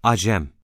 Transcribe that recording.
Acem.